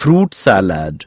fruit salad.